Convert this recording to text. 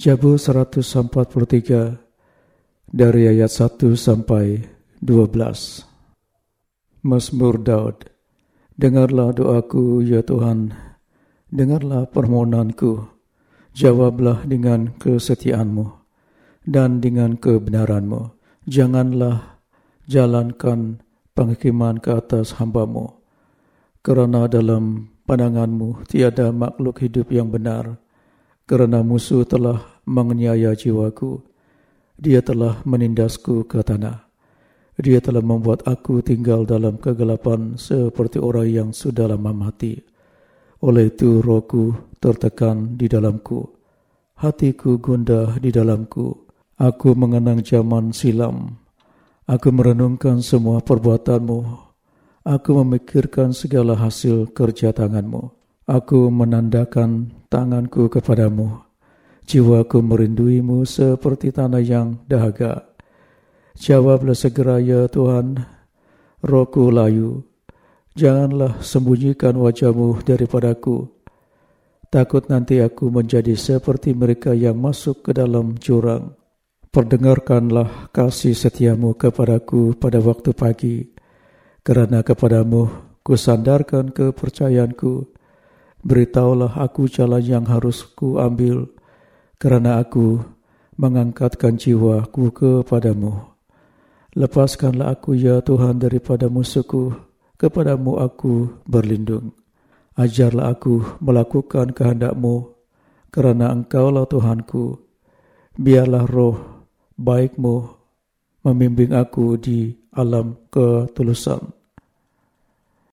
Jabur 143 dari ayat 1 sampai 12. Mazmur Daud. Dengarlah doaku ya Tuhan, dengarlah permohonanku. Jawablah dengan kesetiaanmu dan dengan kebenaranmu. Janganlah jalankan penghakiman ke atas hambamu. Kerana dalam pandanganmu tiada makhluk hidup yang benar kerana musuh telah menganiaya jiwaku. Dia telah menindasku ke tanah. Dia telah membuat aku tinggal dalam kegelapan seperti orang yang sudah lama mati. Oleh itu rohku tertekan di dalamku. Hatiku gundah di dalamku. Aku mengenang zaman silam. Aku merenungkan semua perbuatanmu. Aku memikirkan segala hasil kerja tanganmu. Aku menandakan tanganku kepadamu. Jiwaku merinduimu seperti tanah yang dahaga. Jawablah segera ya Tuhan, rohku layu. Janganlah sembunyikan wajahmu daripadaku. Takut nanti aku menjadi seperti mereka yang masuk ke dalam jurang. Perdengarkanlah kasih setiamu kepadaku pada waktu pagi. Kerana kepadamu kusandarkan kepercayaanku. Beritahulah aku jalan yang harus ku ambil, kerana aku mengangkatkan jiwaku kepadamu. Lepaskanlah aku ya Tuhan daripada musuhku, kepadamu aku berlindung. Ajarlah aku melakukan kehendakmu, kerana engkaulah Tuhanku. Biarlah roh baikmu membimbing aku di alam ketulusan.